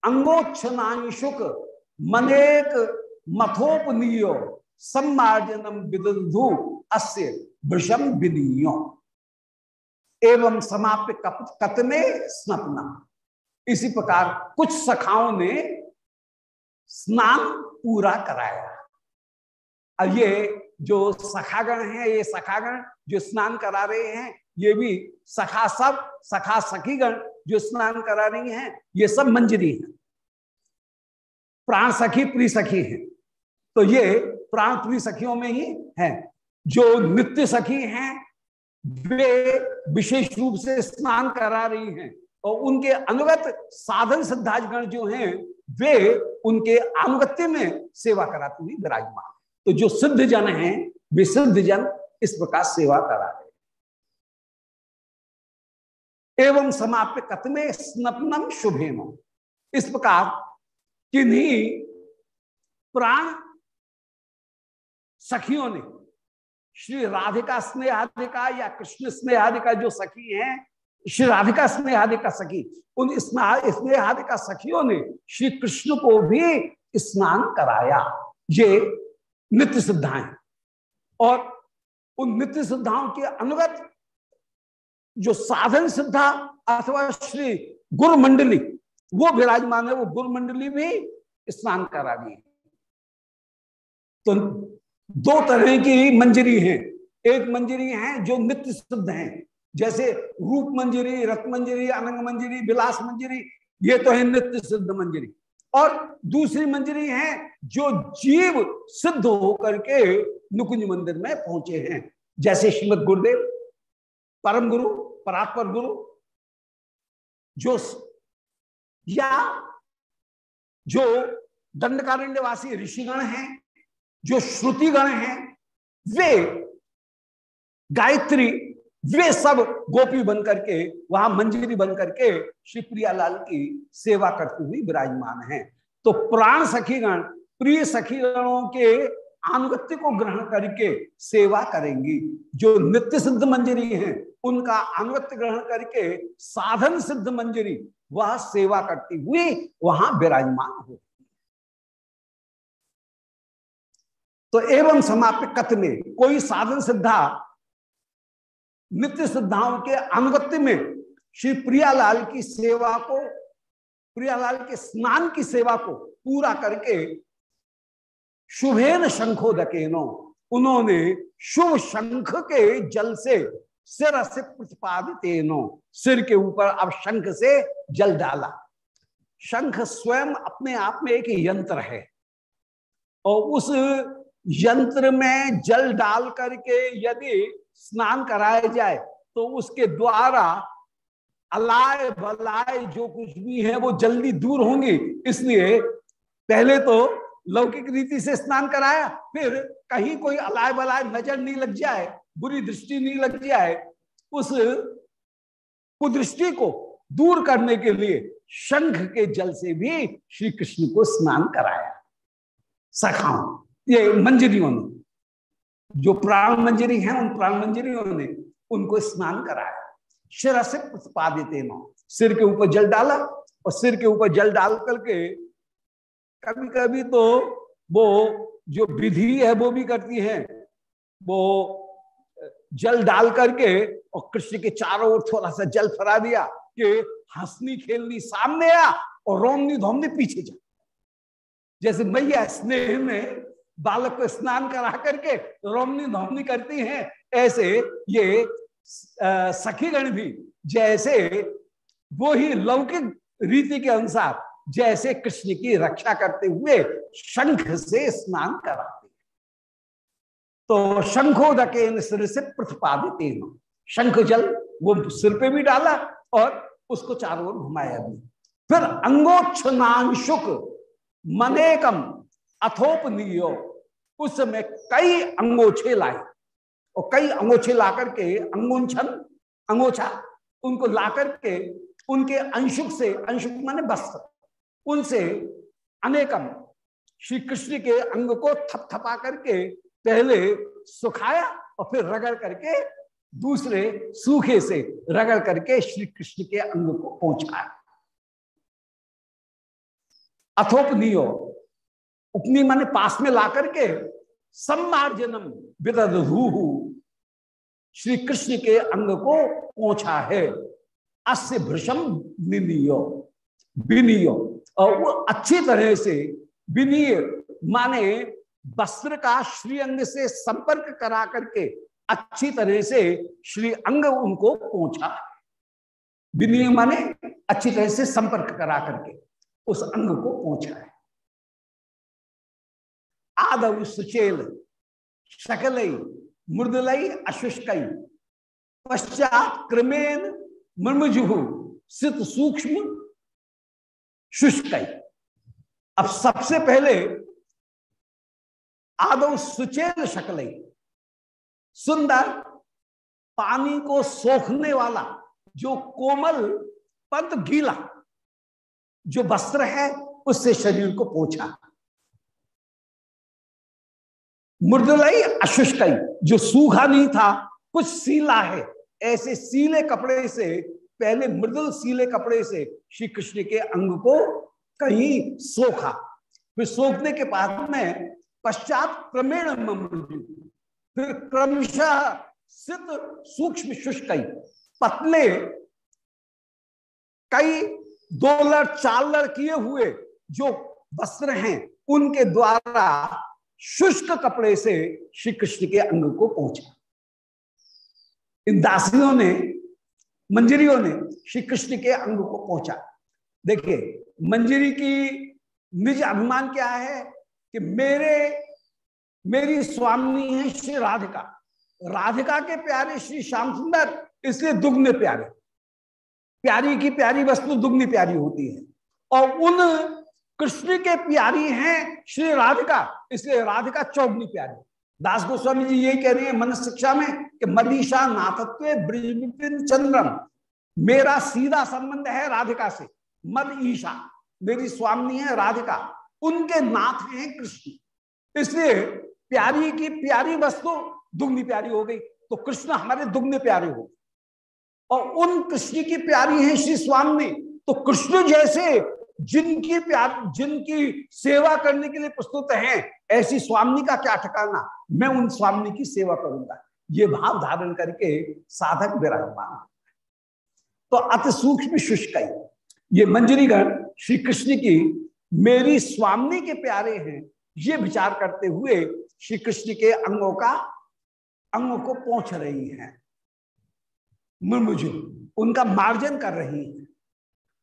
अंगोच्छनाशुक मनेक मथोपनीयो सम्मार्जनम विदधु अस्य वृषम विनीयो। एवं समाप्य कतने स्नपना इसी प्रकार कुछ सखाओं ने स्नान पूरा कराया। अब ये जो सखागण है, ये सखागण जो स्नान करा रहे हैं, ये भी सखा सब, सखा सखीगण जो स्नान करा रही हैं, ये सब मंजरी हैं। प्राण सखी, प्री सखी हैं। तो ये प्राण, प्री सखियों में ही है। जो नित्य सखी हैं, वे विशेष रूप से स्नान करा रही हैं। और उनके अनुगत साधन सिद्धाजगण जो हैं, वे उनके अनुगत्य में सेवा कराती हुई विराजमान तो जो सिद्ध जन हैं, वे सिद्ध जन इस प्रकार सेवा करा रहे एवं समाप्य कथमे स्नपनम शुभेम। इस प्रकार किन्हीं प्राण सखियों ने, श्री राधिका स्नेहाधिका या कृष्ण स्नेहाधिका जो सखी हैं श्री राधिका स्नेहाधिका सखी, उन स्नेहाधिका सखियों ने श्री कृष्ण को भी स्नान कराया। ये नित्य सिद्धाएँ। और उन नित्य सिद्धाओं के अनुगत जो साधन सिद्धा अथवा श्री गुरु मंडली वो विराजमान है, वो गुरु मंडली भी स्नान करा दी तो दो तरह की मंजरी है। एक मंजरी है जो नित्य सिद्ध हैं जैसे रूप मंजरी, रत मंजरी, अनंग मंजरी, विलास मंजरी, ये तो है नित्य सिद्ध मंजरी। और दूसरी मंजरी है जो जीव सिद्ध होकर के नुकुंज मंदिर में पहुँचे हैं। जैसे श्रीमद गुरुदेव, परम गुरु, परात्पर गुरु, जो या जो दंडकारण्यवासी ऋषिगण हैं, जो श्रुतिगण हैं, वे गायत्री वे सब गोपी बन करके वहाँ मंजरी बन करके श्री प्रियालाल की सेवा करती हुई विराजमान है। तो प्राण सखीगण, प्रिय सखीगणों के अनुगत्य को ग्रहण करके सेवा करेंगी। जो नित्य सिद्ध मंजरी हैं, उनका अनुगत्य ग्रहण करके साधन सिद्ध मंजरी, वह सेवा करती हुई वहाँ विराजमान हो। तो एवं समाप्त कथ में कोई साधन सिद्धा नित्य सिद्धाओं के अनुगत्य में श्री प्रियालाल की सेवा को, प्रियालाल के स्नान की सेवा को पूरा करके शुभेन शंखोदकेनो, उन्होंने शुभ शंख के जल से सिर से प्रतिपादित सिर के ऊपर अब शंख से जल डाला। शंख स्वयं अपने आप में एक यंत्र है। और उस यंत्र में जल डाल करके यदि स्नान कराया जाए तो उसके द्वारा अलाय बलाय जो कुछ भी है, वो जल्दी दूर होंगी। इसलिए पहले तो लौकिक रीति से स्नान कराया, फिर कहीं कोई अलाय बलाय नज़र नहीं लग जाए, बुरी दृष्टि नहीं लग जाए, उस कुदृष्टि को दूर करने के लिए शंख के जल से भी श्री कृष्ण को स्नान कराया। सखाओ, ये मंजरियों ने जो प्राण मंजरी हैं, उन प्राण मंजरियों ने उनको स्नान कराया। शिरा से प्रतिपादित सिर के ऊपर जल डाला और सिर के ऊपर जल डाल करके कभी कभी तो वो जो विधि है, वो भी करती है। वो जल डाल करके और कृष्ण के चारों ओर थोड़ा सा जल फरा दिया कि हंसनी खेलनी सामने आ और रोमनी धोमनी पीछे जा। जैसे मैया स्नेह में बालक को स्नान करा करके रोमनी धोमनी करती हैं। ऐसे ये सखीगण भी जैसे वो ही लौकिक रीति के अनुसार जैसे कृष्ण की रक्षा करते हुए शंख से स्नान कराते तो शंखोदके सिर से प्रतिपादित शंख जल वो सिर पे भी डाला और उसको चारों ओर घुमाया भी। फिर अंगोच्छनांशुक मनेकम अथोपनीयो उस समय कई अंगोछे लाए और कई अंगोछे ला करके अंगुंछन, अंगोछा, उनको ला करके उनके अंशुक से, अंशुक माने वस्त्र, उनसे अनेकम श्री कृष्ण के अंग को थपथपा करके पहले सुखाया और फिर रगड़ करके दूसरे सूखे से रगड़ करके श्री कृष्ण के अंग को पहुँचाया। अथोपनियो, उपनी माने पास में ला करके सम्मार्जनम विदधू श्री कृष्ण के अंग को पहुँचा है। अस्य भृषम निनियो विनियो। और वो अच्छी तरह से विनीय, माने वस्त्र का श्री अंग से संपर्क करा करके अच्छी तरह से श्री अंग उनको पहुँचा विनीय माने अच्छी तरह से संपर्क करा करके उस अंग को पहुँचा है। आदव सुचेल शकलई मृदुलई अशुष्कई पश्चात क्रमेण मर्मजुहु सित सूक्ष्म शुष्कई अब सबसे पहले आदव सुचेल शकलई सुंदर, पानी को सोखने वाला, जो कोमल पंत गीला, जो वस्त्र है, उससे शरीर को पोछा। मृदुलई अशुष्कई, जो सूखा नहीं था, कुछ सीला है। ऐसे सीले कपड़े से, पहले मृदुल सीले कपड़े से श्री कृष्ण के अंग को कहीं सोखा। फिर सोखने के बाद में पश्चात क्रमेण फिर क्रमशः सिद्ध सूक्ष्म शुष्क पतले कई दो लड़ चार लड़ किए हुए जो वस्त्र हैं, उनके द्वारा शुष्क कपड़े से श्री कृष्ण के अंग को पहुँचा। इन दासियों ने, मंजरियों ने श्री कृष्ण के अंग को पहुँचा। देखिए, मंजरी की निज अभिमान क्या है कि मेरे, मेरी स्वामी है श्री राधिका। राधिका के प्यारे श्री श्याम सुंदर, इसलिए दुग्न प्यारे। प्यारी की प्यारी वस्तु दुग्नि प्यारी होती है। और उन कृष्ण के प्यारी हैं श्री राधिका। इसलिए राधिका चौगनी प्यारी। दास गोस्वामी जी यही कह रहे हैं, मन शिक्षा में कि मदीशा नाथत्व ब्रजविपिन चंद्रम। मेरा सीधा संबंध है राधिका से, मद ईशा। मेरी स्वामी है राधिका, उनके नाथ हैं कृष्ण। इसलिए प्यारी की प्यारी वस्तु दुग्नि प्यारी हो गई तो कृष्ण हमारे दुग्ने प्यारे हो और उन कृष्ण की प्यारी है श्री स्वामी तो कृष्ण जैसे जिनकी प्यार, जिनकी सेवा करने के लिए प्रस्तुत हैं, ऐसी स्वामी का क्या ठिकाना? मैं उन स्वामी की सेवा करूँगा। ये भाव धारण करके साधक विराजमान। तो अति सूक्ष्म शुष्क ये मंजरीगण श्री कृष्ण की, मेरी स्वामी के प्यारे हैं, ये विचार करते हुए श्री कृष्ण के अंगों का, अंगों को पहुँच रही हैं। मुर्मुजु उनका मार्जन कर रही है।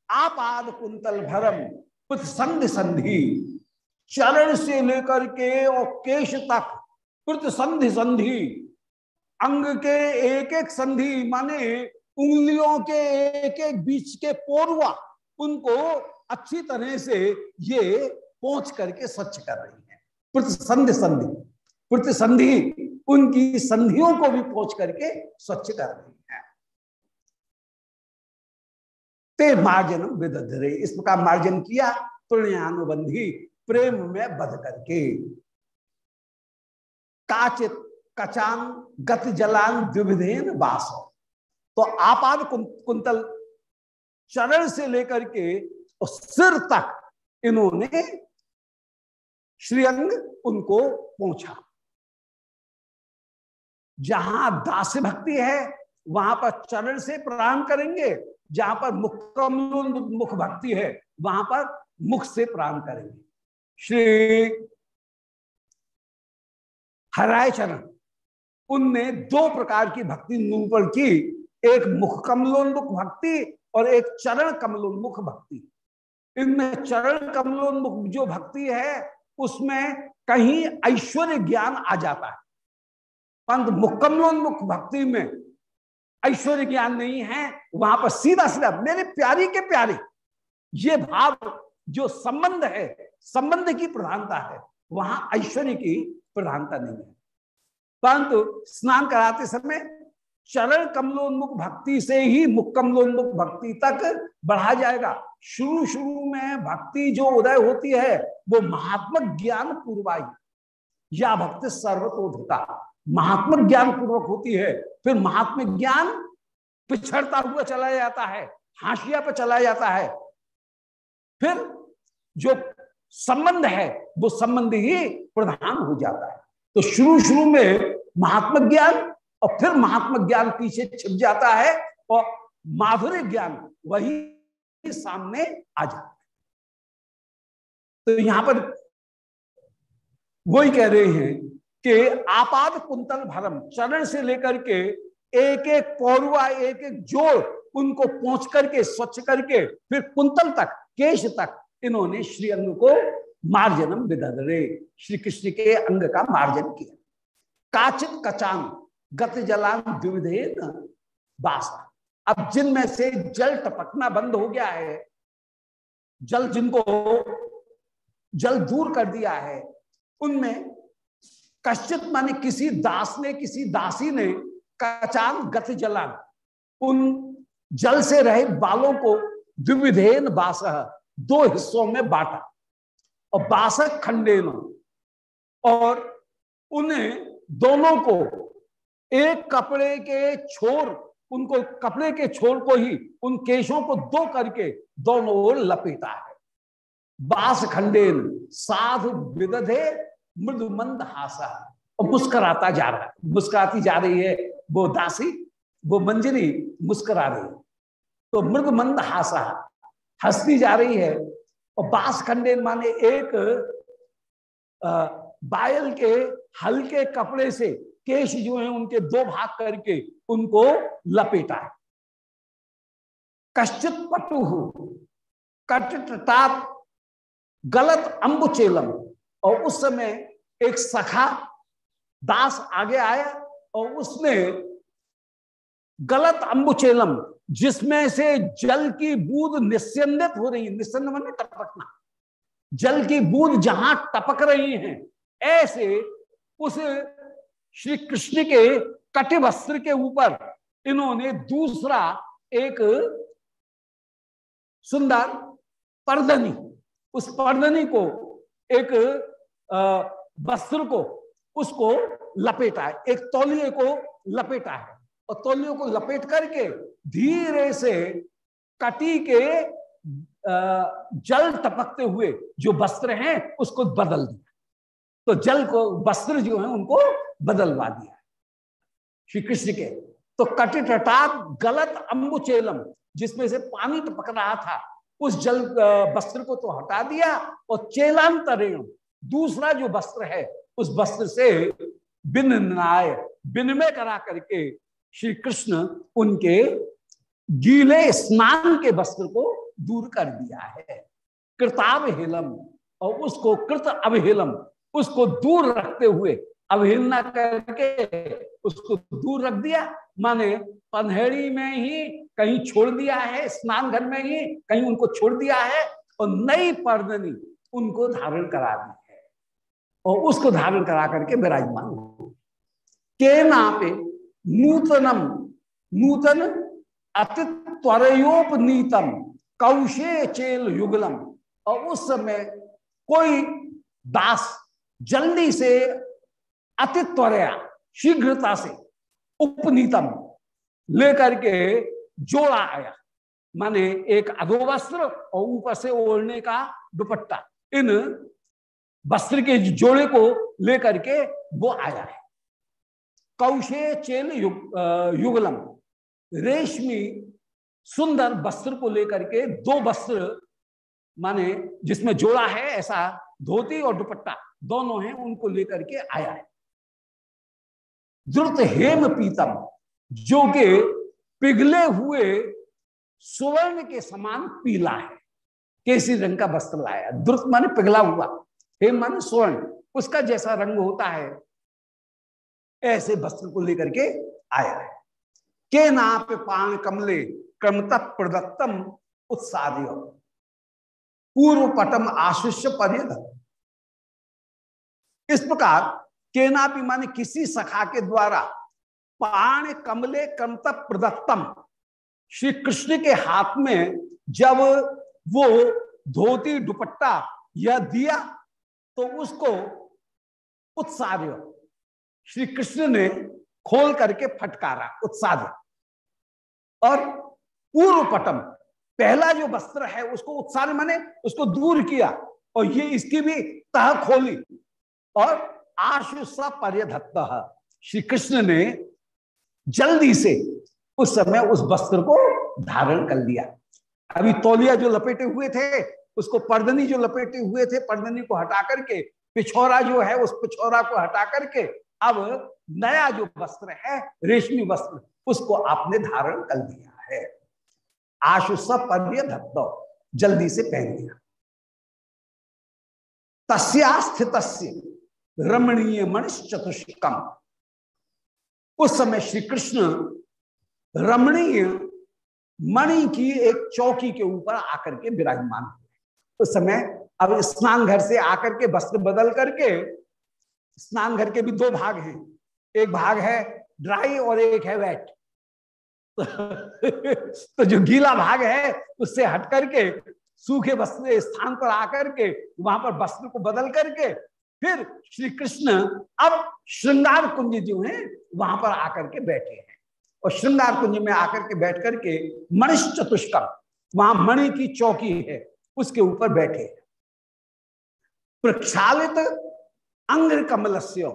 आपाद कुंतल भरम कुछ संधि संधि चरण से लेकर के और केश तक कृत संधि संधि अंग के एक एक संधि, माने उंगलियों के एक एक बीच के पोरवा, उनको अच्छी तरह से ये पहुँच करके स्वच्छ कर रही है। प्रतिसंधि संधि प्रतिसंधि उनकी संधियों को भी पहुँच करके स्वच्छ कर रही है। ते मार्जन विदधरे। इस प्रकार मार्जन किया तुण्यानुबंधी प्रेम में बध करके। काचित कचान गत जलान द्विविधेन बास। तो आपाद कुंतल चरण से लेकर के सिर तक इन्होंने श्रीअंग उनको पहुँचा। जहाँ दास भक्ति है, वहाँ पर चरण से प्रणाम करेंगे। जहाँ पर मुख मुख भक्ति है, वहाँ पर मुख से प्रणाम करेंगे। श्री हराय चरण उनने दो प्रकार की भक्ति निरूपण की, एक मुख कमलोन्मुख भक्ति और एक चरण कमलोन्मुख भक्ति इनमें चरण कमलोन्मुख जो भक्ति है, उसमें कहीं ऐश्वर्य ज्ञान आ जाता है। परंतु मुकम्मोन्मुख भक्ति में ऐश्वर्य ज्ञान नहीं है, वहाँ पर सीधा सीधा मेरे प्यारी के प्यारे, ये भाव जो संबंध है, संबंध की प्रधानता है, वहाँ ऐश्वर्य की प्रधानता नहीं है। परंतु स्नान कराते समय चरण कमलोन्मुख भक्ति से ही मुख कमलोन्मुख भक्ति तक बढ़ा जाएगा। शुरू शुरू में भक्ति जो उदय होती है, वो महात्मक ज्ञान पूर्वाई। या भक्ति सर्वतोधिका महात्मक ज्ञान पूर्वक होती है फिर महात्म ज्ञान पिछड़ता हुआ चला जाता है, हाशिया पर चला जाता है। फिर जो संबंध है, वो संबंध ही प्रधान हो जाता है। तो शुरू शुरू में महात्मा ज्ञान और फिर महात्मा ज्ञान पीछे छिप जाता है और माधुर्य ज्ञान वही सामने आ जाता है। तो यहाँ पर वही कह रहे हैं कि आपात कुंतल भरम, चरण से लेकर के एक एक पौरुआ एक एक जोड़ उनको पहुँच करके, स्वच्छ करके, फिर कुंतल तक, केश तक इन्होंने श्री अंग को मार्जनम विदरे श्री कृष्ण के अंग का मार्जन किया। काचित कचान गत जलान द्विधेन बासा। अब जिनमें से जल टपकना बंद हो गया है, जल जिनको, जल दूर कर दिया है, उनमें कश्चित माने किसी दास ने, किसी दासी ने कचान गत जलान। उन जल से रहे बालों को द्विविधेन बास दो हिस्सों में बांटा। और बासक खंडेन। और उन्हें दोनों को, एक कपड़े के छोर, उनको कपड़े के छोर को ही, उन केशों को दो करके दोनों ओर लपेटा है। बास खंडेन साधु विदधे मृदु मंद हासा। और मुस्कराता जा रहा है। मुस्कुराती जा रही है वो दासी, वो मंजरी मुस्करा रही है। तो मृद मंद हासा। हंसती जा रही है और बास खंडे माने एक बायल के हल्के कपड़े से केश जो है उनके दो भाग करके उनको लपेटा है। कश्चित पटु कटटाप गलत अम्बुचेलम और उस समय एक सखा दास आगे आया और उसने गलत अम्बुचेलम जिसमें से जल की बूंद निस्यंदित हो रही, निस्यंद मन टपकना। जल की बूंद जहाँ टपक रही है, ऐसे उस श्री कृष्ण के कटि वस्त्र के ऊपर इन्होंने दूसरा एक सुंदर पर्दनी, उस पर्दनी को एक वस्त्र को, उसको लपेटा है। एक तौलिए को लपेटा है। और तौलियों को लपेट करके धीरे से कटी के जल टपकते हुए जो वस्त्र हैं, उसको बदल दिया। तो जल को, वस्त्र जो है, उनको बदलवा दिया। श्री कृष्ण के तो कटिटाप गलत अम्बुचेलम जिसमें से पानी टपक रहा था उस जल वस्त्र को तो हटा दिया और चेलांतरेण, दूसरा जो वस्त्र है, उस वस्त्र से बिनाय विनिमय करा करके श्री कृष्ण उनके गीले स्नान के वस्त्र को दूर कर दिया है। कृतावहेलम और उसको, कृत अवहेलम, उसको दूर रखते हुए अवहेलना करके उसको दूर रख दिया। माने पन्हेड़ी में ही कहीं छोड़ दिया है स्नान घर में ही कहीं उनको छोड़ दिया है और नई पर्दनी उनको धारण करा दी है। और उसको धारण करा करके विराजमान के नापे नूतनम, नूतन अति त्वरयोपनीतम, कौशे चेल युगलम। और उस समय कोई दास जल्दी से अति त्वरया शीघ्रता से उपनीतम। लेकर के जोड़ा आया। माने एक अधो वस्त्र और ऊपर से ओढ़ने का दुपट्टा। इन वस्त्र के जोड़े को लेकर के वो आया है। कौशे चेल युग, युगलम। रेशमी सुंदर वस्त्र को लेकर के दो वस्त्र माने जिसमें जोड़ा है ऐसा धोती और दुपट्टा दोनों हैं उनको लेकर के आया है। द्रुत हेम पीतम जो कि पिघले हुए सुवर्ण के समान पीला है। केसी रंग का वस्त्र लाया द्रुत माने पिघला हुआ। हेम माने स्वर्ण, उसका जैसा रंग होता है, ऐसे वस्त्र को लेकर के आया है। के नाप पान कमले, क्रमत प्रदत्तम उत्साह पूर्व पटम आशिष्य परिध इस प्रकार केनापि माने किसी सखा के द्वारा पाण कमले क्रमत प्रदत्तम। श्री कृष्ण के हाथ में जब वो धोती दुपट्टा यह दिया तो उसको उत्साह श्री कृष्ण ने खोल करके फटकारा उत्साह और पूर्व पटम पहला जो वस्त्र है, उसको उत्साह माने, उसको दूर किया, और ये इसकी भी तह खोली। और आशु पर्यधत्त। श्री कृष्ण ने जल्दी से उस समय उस वस्त्र को धारण कर लिया। अभी तौलिया जो लपेटे हुए थे, उसको पर्दनी जो लपेटे हुए थे, पर्दनी को हटा करके, पिछौरा जो है, उस पिछौरा को हटा करके, अब नया जो वस्त्र है, रेशमी वस्त्र, उसको आपने धारण कर दिया है। आशु सब धत्तो जल्दी से पहन लिया। तस्यास्थित रमणीय मणिश चतुष्कम उस समय श्री कृष्ण रमणीय मणि की एक चौकी के ऊपर आकर के विराजमान हुए उस समय अब स्नान घर से आकर के वस्त्र बदल करके स्नान घर के भी दो भाग हैं। एक भाग है ड्राई और एक है वेट *laughs* तो जो गीला भाग है, उससे हट करके सूखे वस्त्र स्थान पर आकर के वहाँ पर वस्त्र को बदल करके फिर श्री कृष्ण अब श्रृंगार कुंज जो है, वहाँ पर आकर के बैठे हैं। और श्रृंगार कुंज में आकर के बैठ करके मणिश चतुष्कर वहाँ मणि की चौकी है, उसके ऊपर बैठे हैं। प्रक्षालित अंग कमलस्य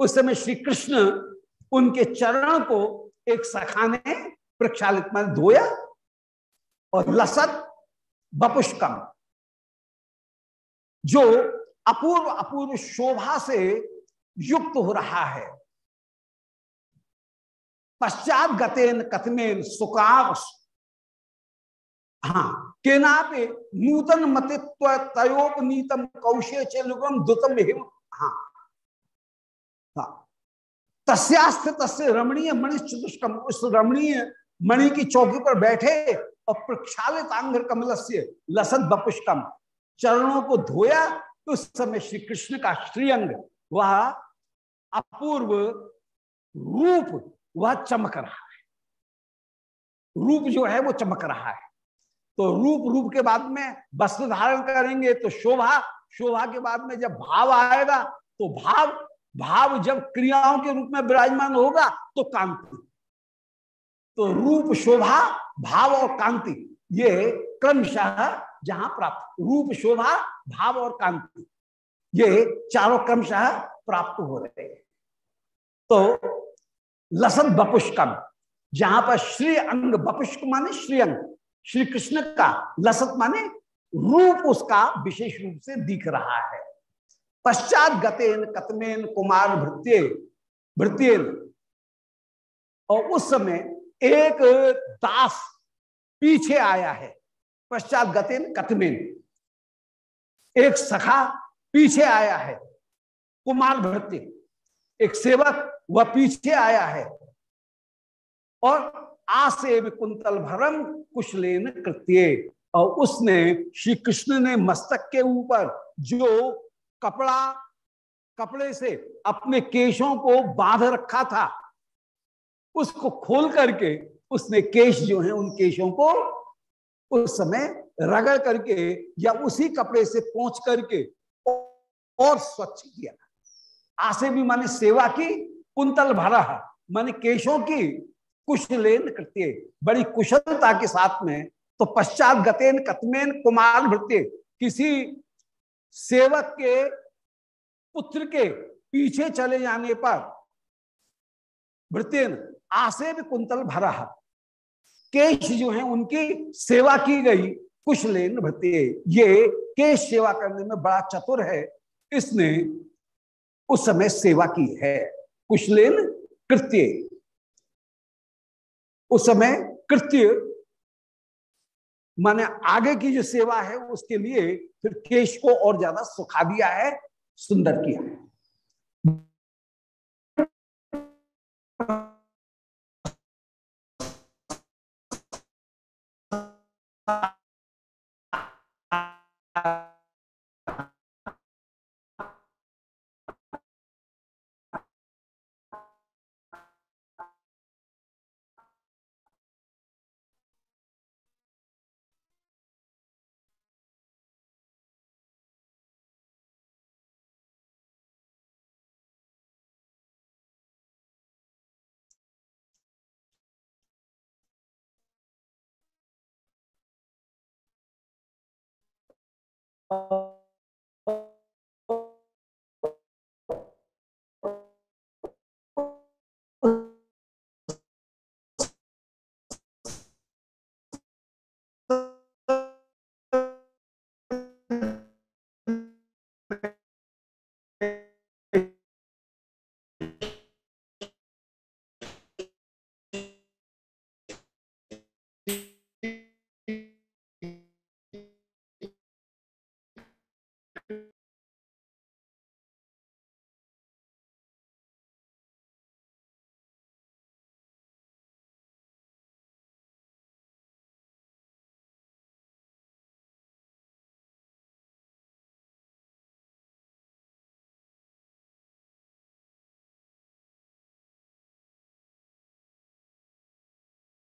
उस समय श्री कृष्ण उनके चरणों को एक सखा ने प्रक्षालित मान धोया और लसत बपुष्कम, जो अपूर्व अपूर्व शोभा से युक्त हो रहा है। पश्चात गतेन कथमेन सुकाव हाँ केनापे नूतन मतित्व तयोपनीतम कौशे चलुगम दुतम हिम। हाँ। हाँ। तस्यास्थ तस्य रमणीय मणि चतुष्कम उस रमणीय मणि की चौकी पर बैठे और प्रक्षालित आंग्र कमल से लसत बपुष्कम चरणों को धोया उस समय श्री कृष्ण का श्रीअंग, वह अपूर्व रूप, वह चमक रहा है। रूप जो है, वो चमक रहा है। तो रूप रूप के बाद में वस्त्र धारण करेंगे तो शोभा शोभा के बाद में जब भाव आएगा तो भाव भाव जब क्रियाओं के रूप में विराजमान होगा तो कांति। तो रूप, शोभा, भाव और कांति, ये क्रमशः जहाँ प्राप्त, रूप, शोभा, भाव और कांति। ये चारों क्रमशः प्राप्त हो रहे हैं। तो लसन बपुष्कम, जहाँ पर श्री अंग बपुष्क माने श्री अंग, श्री कृष्ण का लसत माने रूप उसका विशेष रूप से दिख रहा है। पश्चात गतेन कतमेन कुमार भृत्य, भृत्यन। और उस समय एक दास पीछे आया है। पश्चात गतिन कतमेन एक सखा पीछे आया है, कुमार भृत्य एक सेवक, वह पीछे आया है। और आसेव कुंतल भरम कुशलेन कृत्य। और उसने श्री कृष्ण ने मस्तक के ऊपर जो कपड़ा, कपड़े से अपने केशों को बाँध रखा था, उसको खोल करके उसने केश जो है, उन केशों को उस समय रगड़ करके या उसी कपड़े से पहुँच करके और स्वच्छ किया। आसे भी माने सेवा की, कुंतल भरा, माने केशों की कुशलेन कृत्य, बड़ी कुशलता के साथ में तो पश्चात गतेन, कतमेन, कुमार भृत्य, किसी सेवक के पुत्र के पीछे चले जाने पर भृत्यन, आसे भी कुंतल भरा। केश जो है उनकी सेवा की गई। कुशलेन भृत्य ये केश सेवा करने में बड़ा चतुर है। इसने उस समय सेवा की है। कुशलेन कृत्य। उस समय कृत्य माने आगे की जो सेवा है, उसके लिए फिर केश को और ज़्यादा सुखा दिया है, सुंदर किया है। Oh.